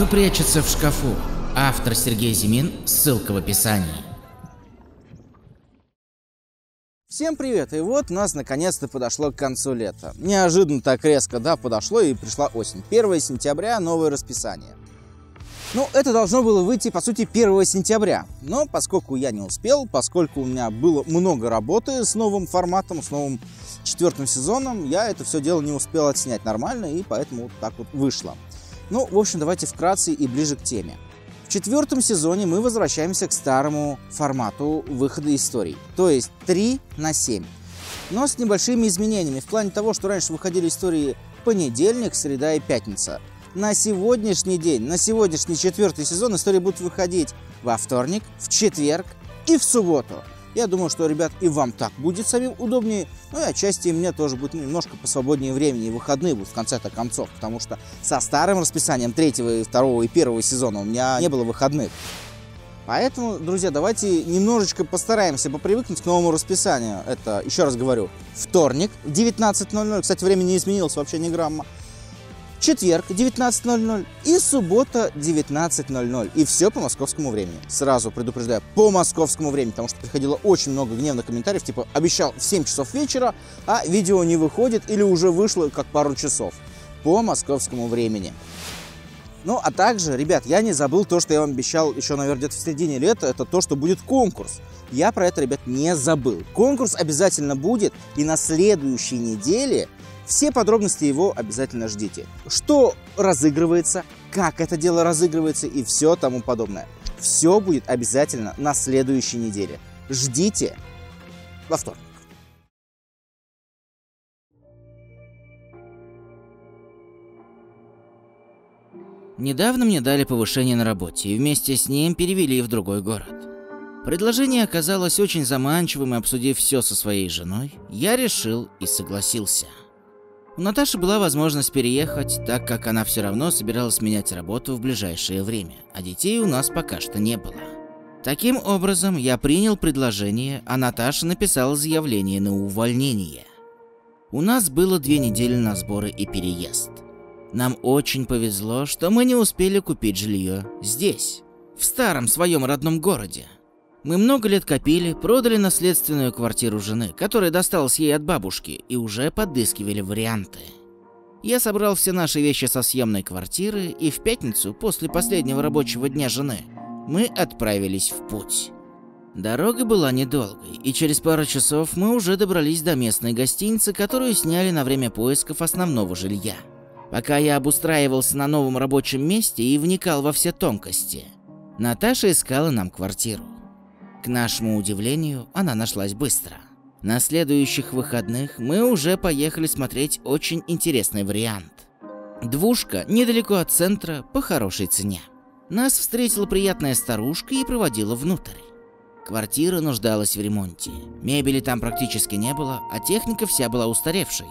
Что прячется в шкафу? Автор Сергей Зимин, ссылка в описании. Всем привет! И вот у нас наконец-то подошло к концу лета. Неожиданно так резко, да, подошло и пришла осень. 1 сентября новое расписание. Ну, это должно было выйти, по сути, 1 сентября. Но поскольку я не успел, поскольку у меня было много работы с новым форматом, с новым четвертым сезоном, я это все дело не успел отснять нормально, и поэтому вот так вот вышло. Ну, в общем, давайте вкратце и ближе к теме. В четвертом сезоне мы возвращаемся к старому формату выхода историй, то есть 3 на 7. Но с небольшими изменениями в плане того, что раньше выходили истории понедельник, среда и пятница. На сегодняшний день, на сегодняшний четвертый сезон истории будут выходить во вторник, в четверг и в субботу. Я думаю, что, ребят, и вам так будет самим удобнее, ну и отчасти мне тоже будет немножко посвободнее времени, и выходные будут в конце-то концов, потому что со старым расписанием третьего, второго и первого сезона у меня не было выходных. Поэтому, друзья, давайте немножечко постараемся попривыкнуть к новому расписанию. Это, еще раз говорю, вторник в 19.00. Кстати, время не изменилось вообще ни грамма четверг 19.00 и суббота 19.00. И все по московскому времени. Сразу предупреждаю, по московскому времени, потому что приходило очень много гневных комментариев, типа обещал в 7 часов вечера, а видео не выходит или уже вышло как пару часов. По московскому времени. Ну, а также, ребят, я не забыл то, что я вам обещал еще, наверное, где-то в середине лета, это то, что будет конкурс. Я про это, ребят, не забыл. Конкурс обязательно будет, и на следующей неделе все подробности его обязательно ждите. Что разыгрывается, как это дело разыгрывается и все тому подобное. Все будет обязательно на следующей неделе. Ждите во вторник. Недавно мне дали повышение на работе и вместе с ним перевели в другой город. Предложение оказалось очень заманчивым, и обсудив все со своей женой, я решил и согласился. У Наташи была возможность переехать, так как она все равно собиралась менять работу в ближайшее время, а детей у нас пока что не было. Таким образом, я принял предложение, а Наташа написала заявление на увольнение. У нас было две недели на сборы и переезд. Нам очень повезло, что мы не успели купить жилье здесь, в старом своем родном городе. Мы много лет копили, продали наследственную квартиру жены, которая досталась ей от бабушки, и уже подыскивали варианты. Я собрал все наши вещи со съемной квартиры, и в пятницу, после последнего рабочего дня жены, мы отправились в путь. Дорога была недолгой, и через пару часов мы уже добрались до местной гостиницы, которую сняли на время поисков основного жилья. Пока я обустраивался на новом рабочем месте и вникал во все тонкости, Наташа искала нам квартиру. К нашему удивлению, она нашлась быстро. На следующих выходных мы уже поехали смотреть очень интересный вариант. Двушка недалеко от центра по хорошей цене. Нас встретила приятная старушка и проводила внутрь. Квартира нуждалась в ремонте. Мебели там практически не было, а техника вся была устаревшей.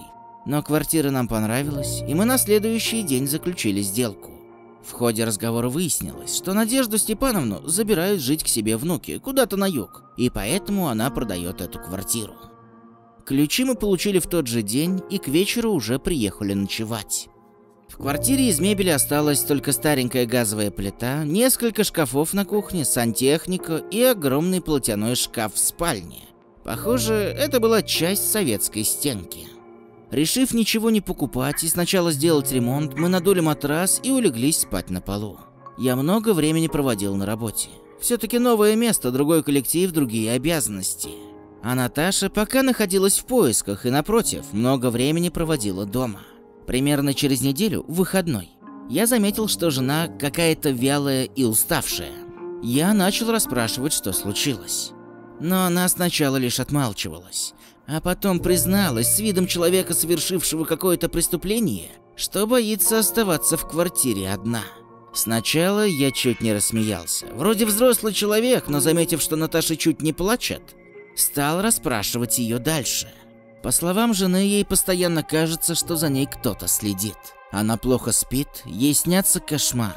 Но квартира нам понравилась, и мы на следующий день заключили сделку. В ходе разговора выяснилось, что Надежду Степановну забирают жить к себе внуки, куда-то на юг, и поэтому она продает эту квартиру. Ключи мы получили в тот же день и к вечеру уже приехали ночевать. В квартире из мебели осталась только старенькая газовая плита, несколько шкафов на кухне, сантехника и огромный платяной шкаф в спальне. Похоже, это была часть советской стенки. Решив ничего не покупать и сначала сделать ремонт, мы надули матрас и улеглись спать на полу. Я много времени проводил на работе. Все-таки новое место, другой коллектив, другие обязанности. А Наташа пока находилась в поисках и, напротив, много времени проводила дома. Примерно через неделю, в выходной, я заметил, что жена какая-то вялая и уставшая. Я начал расспрашивать, что случилось. Но она сначала лишь отмалчивалась, а потом призналась с видом человека, совершившего какое-то преступление, что боится оставаться в квартире одна. Сначала я чуть не рассмеялся. Вроде взрослый человек, но заметив, что Наташа чуть не плачет, стал расспрашивать ее дальше. По словам жены, ей постоянно кажется, что за ней кто-то следит. Она плохо спит, ей снятся кошмары.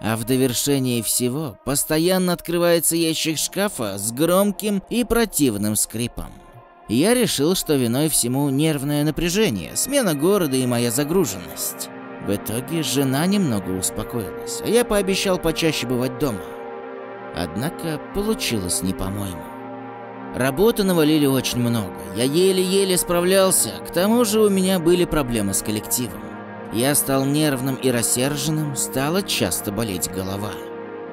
А в довершении всего постоянно открывается ящик шкафа с громким и противным скрипом. Я решил, что виной всему нервное напряжение, смена города и моя загруженность. В итоге жена немного успокоилась, а я пообещал почаще бывать дома. Однако получилось не по-моему. Работы навалили очень много, я еле-еле справлялся, к тому же у меня были проблемы с коллективом. Я стал нервным и рассерженным, стала часто болеть голова.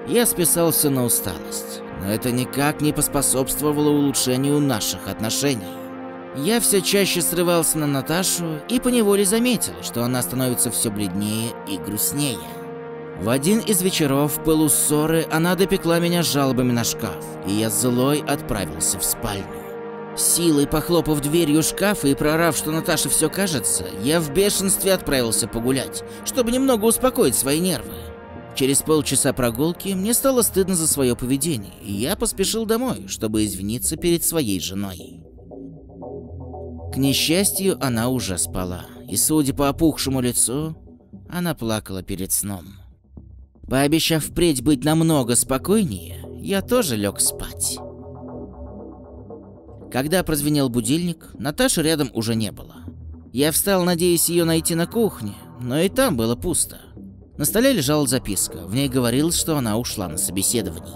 Я списался на усталость, но это никак не поспособствовало улучшению наших отношений. Я все чаще срывался на Наташу и поневоле заметил, что она становится все бледнее и грустнее. В один из вечеров в пылу ссоры она допекла меня жалобами на шкаф, и я злой отправился в спальню. Силой похлопав дверью шкафа и прорав, что Наташе все кажется, я в бешенстве отправился погулять, чтобы немного успокоить свои нервы. Через полчаса прогулки мне стало стыдно за свое поведение, и я поспешил домой, чтобы извиниться перед своей женой. К несчастью, она уже спала, и, судя по опухшему лицу, она плакала перед сном. Пообещав впредь быть намного спокойнее, я тоже лег спать. Когда прозвенел будильник, Наташи рядом уже не было. Я встал, надеясь ее найти на кухне, но и там было пусто. На столе лежала записка, в ней говорилось, что она ушла на собеседование.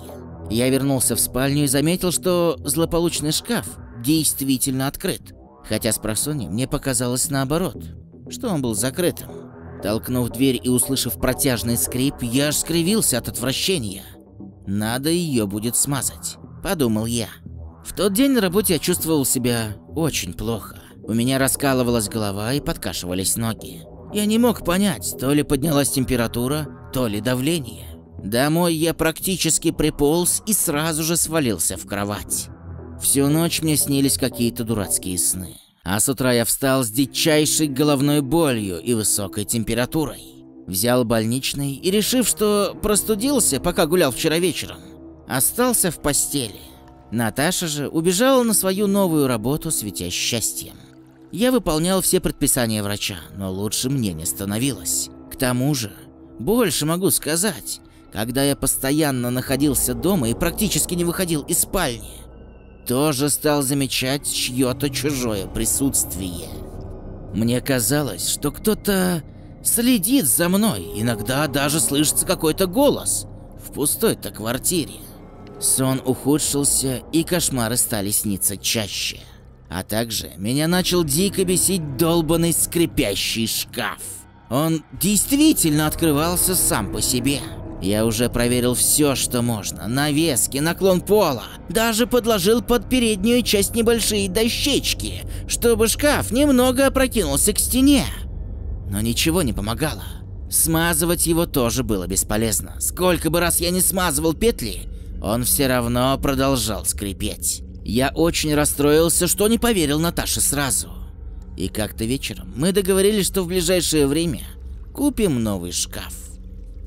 Я вернулся в спальню и заметил, что злополучный шкаф действительно открыт, хотя с просони мне показалось наоборот, что он был закрытым. Толкнув дверь и услышав протяжный скрип, я аж скривился от отвращения. Надо ее будет смазать, подумал я. В тот день на работе я чувствовал себя очень плохо. У меня раскалывалась голова и подкашивались ноги. Я не мог понять, то ли поднялась температура, то ли давление. Домой я практически приполз и сразу же свалился в кровать. Всю ночь мне снились какие-то дурацкие сны. А с утра я встал с дичайшей головной болью и высокой температурой. Взял больничный и, решив, что простудился, пока гулял вчера вечером, остался в постели. Наташа же убежала на свою новую работу, светясь счастьем. Я выполнял все предписания врача, но лучше мне не становилось. К тому же, больше могу сказать, когда я постоянно находился дома и практически не выходил из спальни, тоже стал замечать чье-то чужое присутствие. Мне казалось, что кто-то следит за мной, иногда даже слышится какой-то голос в пустой-то квартире. Сон ухудшился, и кошмары стали сниться чаще. А также меня начал дико бесить долбанный скрипящий шкаф. Он действительно открывался сам по себе. Я уже проверил все, что можно. Навески, наклон пола. Даже подложил под переднюю часть небольшие дощечки, чтобы шкаф немного опрокинулся к стене. Но ничего не помогало. Смазывать его тоже было бесполезно. Сколько бы раз я не смазывал петли, он все равно продолжал скрипеть. Я очень расстроился, что не поверил Наташе сразу. И как-то вечером мы договорились, что в ближайшее время купим новый шкаф.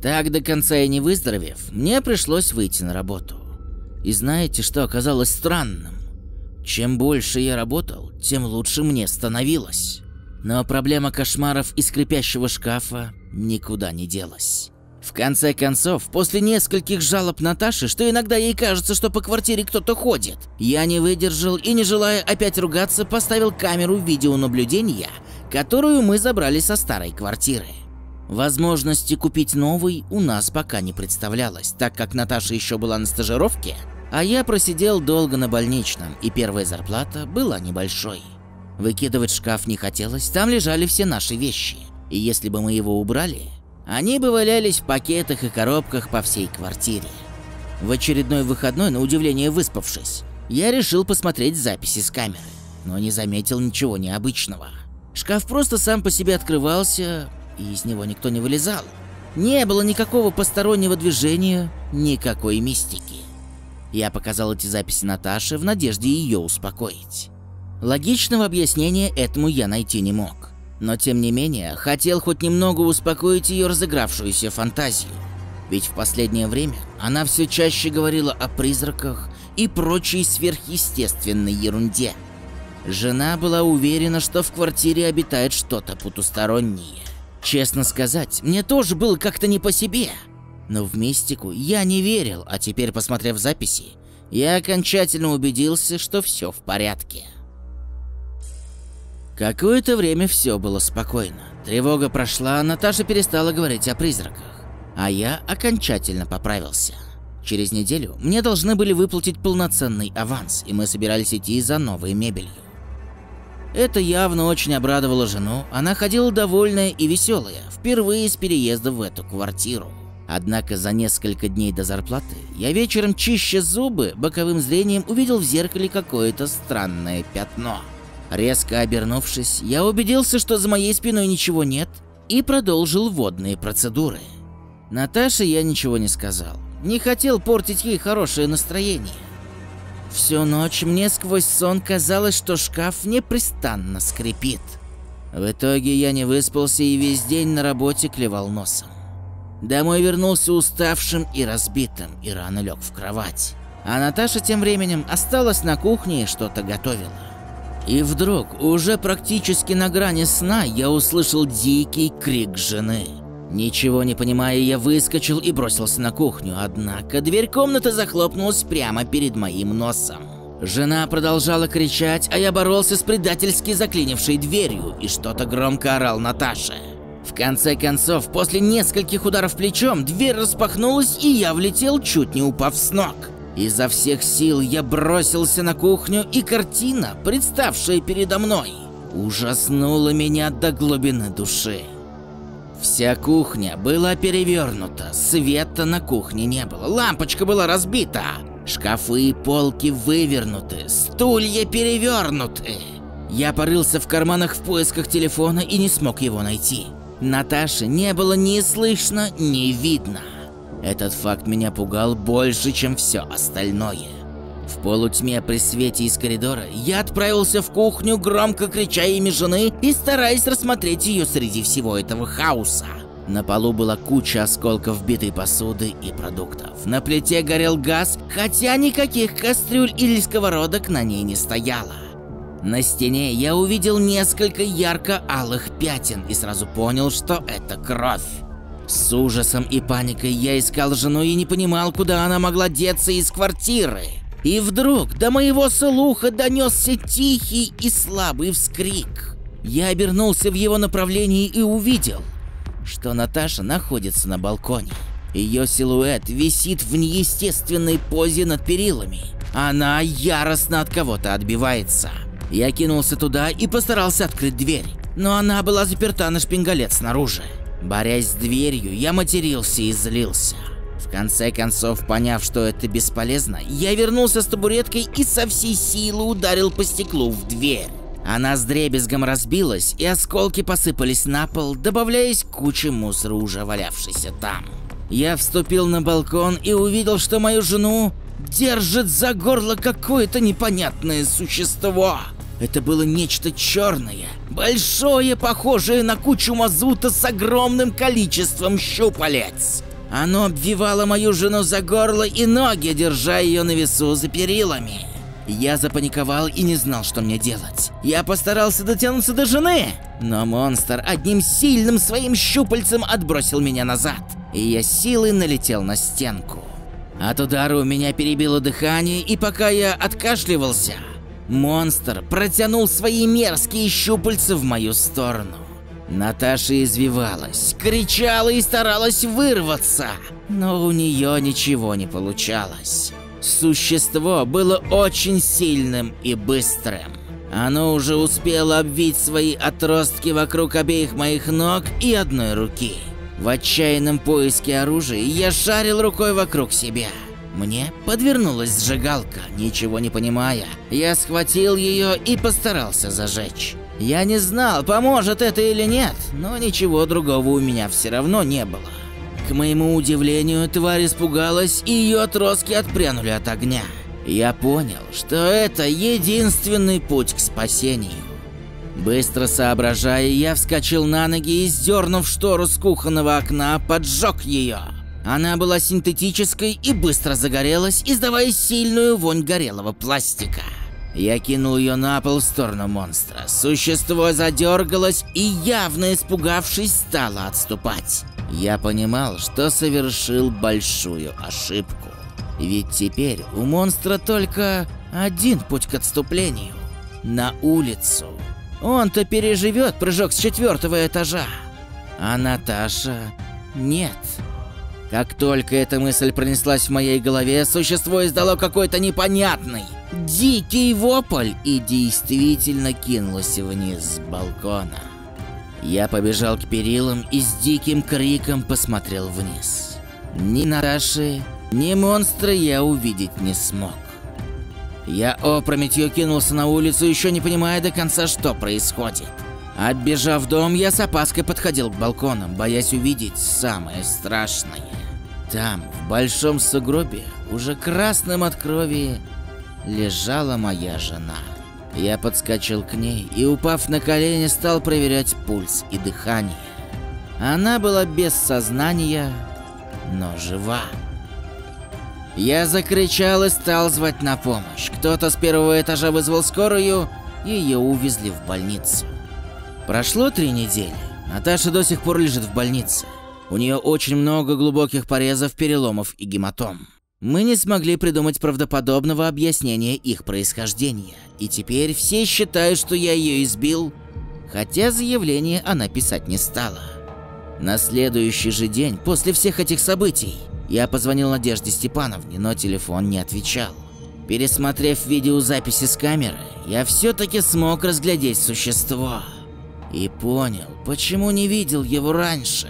Так до конца и не выздоровев, мне пришлось выйти на работу. И знаете, что оказалось странным? Чем больше я работал, тем лучше мне становилось. Но проблема кошмаров и скрипящего шкафа никуда не делась. В конце концов, после нескольких жалоб Наташи, что иногда ей кажется, что по квартире кто-то ходит, я не выдержал и, не желая опять ругаться, поставил камеру видеонаблюдения, которую мы забрали со старой квартиры. Возможности купить новый у нас пока не представлялось, так как Наташа еще была на стажировке, а я просидел долго на больничном, и первая зарплата была небольшой. Выкидывать шкаф не хотелось, там лежали все наши вещи, и если бы мы его убрали, они бы валялись в пакетах и коробках по всей квартире. В очередной выходной, на удивление выспавшись, я решил посмотреть записи с камеры, но не заметил ничего необычного. Шкаф просто сам по себе открывался, и из него никто не вылезал. Не было никакого постороннего движения, никакой мистики. Я показал эти записи Наташе в надежде ее успокоить. Логичного объяснения этому я найти не мог. Но тем не менее, хотел хоть немного успокоить ее разыгравшуюся фантазию. Ведь в последнее время она все чаще говорила о призраках и прочей сверхъестественной ерунде. Жена была уверена, что в квартире обитает что-то потустороннее. Честно сказать, мне тоже было как-то не по себе. Но в мистику я не верил, а теперь, посмотрев записи, я окончательно убедился, что все в порядке. Какое-то время все было спокойно. Тревога прошла, Наташа перестала говорить о призраках, а я окончательно поправился. Через неделю мне должны были выплатить полноценный аванс, и мы собирались идти за новой мебелью. Это явно очень обрадовало жену, она ходила довольная и веселая, впервые с переезда в эту квартиру. Однако за несколько дней до зарплаты я вечером чище зубы боковым зрением увидел в зеркале какое-то странное пятно. Резко обернувшись, я убедился, что за моей спиной ничего нет, и продолжил водные процедуры. Наташе я ничего не сказал. Не хотел портить ей хорошее настроение. Всю ночь мне сквозь сон казалось, что шкаф непрестанно скрипит. В итоге я не выспался и весь день на работе клевал носом. Домой вернулся уставшим и разбитым и рано лег в кровать. А Наташа тем временем осталась на кухне и что-то готовила. И вдруг, уже практически на грани сна, я услышал дикий крик жены. Ничего не понимая, я выскочил и бросился на кухню, однако дверь комнаты захлопнулась прямо перед моим носом. Жена продолжала кричать, а я боролся с предательски заклинившей дверью и что-то громко орал Наташе. В конце концов, после нескольких ударов плечом, дверь распахнулась, и я влетел, чуть не упав с ног. Изо всех сил я бросился на кухню, и картина, представшая передо мной, ужаснула меня до глубины души. Вся кухня была перевернута, света на кухне не было, лампочка была разбита, шкафы и полки вывернуты, стулья перевернуты. Я порылся в карманах в поисках телефона и не смог его найти. Наташи не было ни слышно, ни видно. Этот факт меня пугал больше, чем все остальное. В полутьме при свете из коридора я отправился в кухню, громко крича имя жены и стараясь рассмотреть ее среди всего этого хаоса. На полу была куча осколков битой посуды и продуктов. На плите горел газ, хотя никаких кастрюль или сковородок на ней не стояло. На стене я увидел несколько ярко-алых пятен и сразу понял, что это кровь. С ужасом и паникой я искал жену и не понимал, куда она могла деться из квартиры. И вдруг до моего слуха донесся тихий и слабый вскрик. Я обернулся в его направлении и увидел, что Наташа находится на балконе. Ее силуэт висит в неестественной позе над перилами. Она яростно от кого-то отбивается. Я кинулся туда и постарался открыть дверь, но она была заперта на шпингалет снаружи. Борясь с дверью, я матерился и злился. В конце концов, поняв, что это бесполезно, я вернулся с табуреткой и со всей силы ударил по стеклу в дверь. Она с дребезгом разбилась, и осколки посыпались на пол, добавляясь к куче мусора, уже валявшейся там. Я вступил на балкон и увидел, что мою жену держит за горло какое-то непонятное существо. Это было нечто черное, большое, похожее на кучу мазута с огромным количеством щупалец. Оно обвивало мою жену за горло и ноги, держа ее на весу за перилами. Я запаниковал и не знал, что мне делать. Я постарался дотянуться до жены, но монстр одним сильным своим щупальцем отбросил меня назад, и я силой налетел на стенку. От удара у меня перебило дыхание, и пока я откашливался, монстр протянул свои мерзкие щупальца в мою сторону. Наташа извивалась, кричала и старалась вырваться, но у нее ничего не получалось. Существо было очень сильным и быстрым. Оно уже успело обвить свои отростки вокруг обеих моих ног и одной руки. В отчаянном поиске оружия я шарил рукой вокруг себя. Мне подвернулась сжигалка, ничего не понимая. Я схватил ее и постарался зажечь. Я не знал, поможет это или нет, но ничего другого у меня все равно не было. К моему удивлению, тварь испугалась, и ее отростки отпрянули от огня. Я понял, что это единственный путь к спасению. Быстро соображая, я вскочил на ноги и, сдернув штору с кухонного окна, поджег ее. Она была синтетической и быстро загорелась, издавая сильную вонь горелого пластика. Я кинул ее на пол в сторону монстра. Существо задергалось и, явно испугавшись, стало отступать. Я понимал, что совершил большую ошибку. Ведь теперь у монстра только один путь к отступлению. На улицу. Он-то переживет прыжок с четвертого этажа. А Наташа нет. Как только эта мысль пронеслась в моей голове, существо издало какой-то непонятный, дикий вопль и действительно кинулось вниз с балкона. Я побежал к перилам и с диким криком посмотрел вниз. Ни Наташи, ни монстра я увидеть не смог. Я опрометью кинулся на улицу, еще не понимая до конца, что происходит. Оббежав дом, я с опаской подходил к балконам, боясь увидеть самое страшное. Там, в большом сугробе, уже красным от крови, лежала моя жена. Я подскочил к ней и, упав на колени, стал проверять пульс и дыхание. Она была без сознания, но жива. Я закричал и стал звать на помощь. Кто-то с первого этажа вызвал скорую, и ее увезли в больницу. Прошло три недели. Наташа до сих пор лежит в больнице. У нее очень много глубоких порезов, переломов и гематом. Мы не смогли придумать правдоподобного объяснения их происхождения. И теперь все считают, что я ее избил, хотя заявление она писать не стала. На следующий же день, после всех этих событий, я позвонил Надежде Степановне, но телефон не отвечал. Пересмотрев видеозаписи с камеры, я все-таки смог разглядеть существо. И понял, почему не видел его раньше.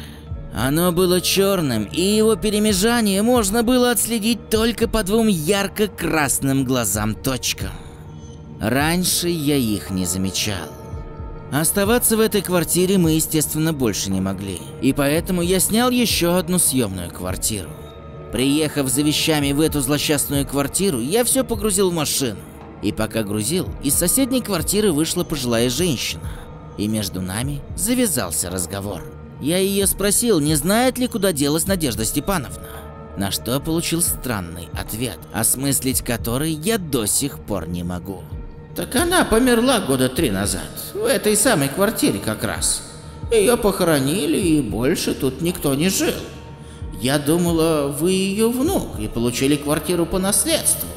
Оно было черным, и его перемежание можно было отследить только по двум ярко-красным глазам-точкам. Раньше я их не замечал. Оставаться в этой квартире мы, естественно, больше не могли. И поэтому я снял еще одну съемную квартиру. Приехав за вещами в эту злосчастную квартиру, я все погрузил в машину. И пока грузил, из соседней квартиры вышла пожилая женщина. И между нами завязался разговор. Я ее спросил, не знает ли, куда делась Надежда Степановна. На что получил странный ответ, осмыслить который я до сих пор не могу. Так она померла года три назад, в этой самой квартире как раз. Ее похоронили, и больше тут никто не жил. Я думала, вы ее внук и получили квартиру по наследству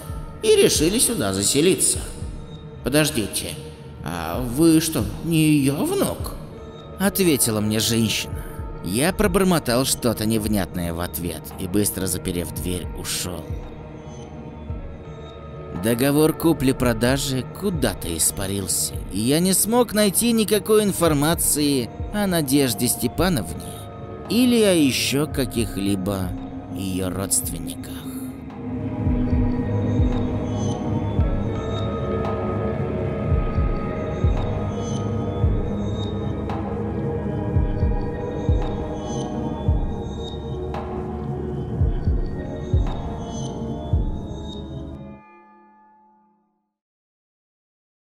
и решили сюда заселиться. Подождите, а вы что, не ее внук? Ответила мне женщина. Я пробормотал что-то невнятное в ответ и, быстро заперев дверь, ушел. Договор купли-продажи куда-то испарился, и я не смог найти никакой информации о Надежде Степановне или о еще каких-либо ее родственниках.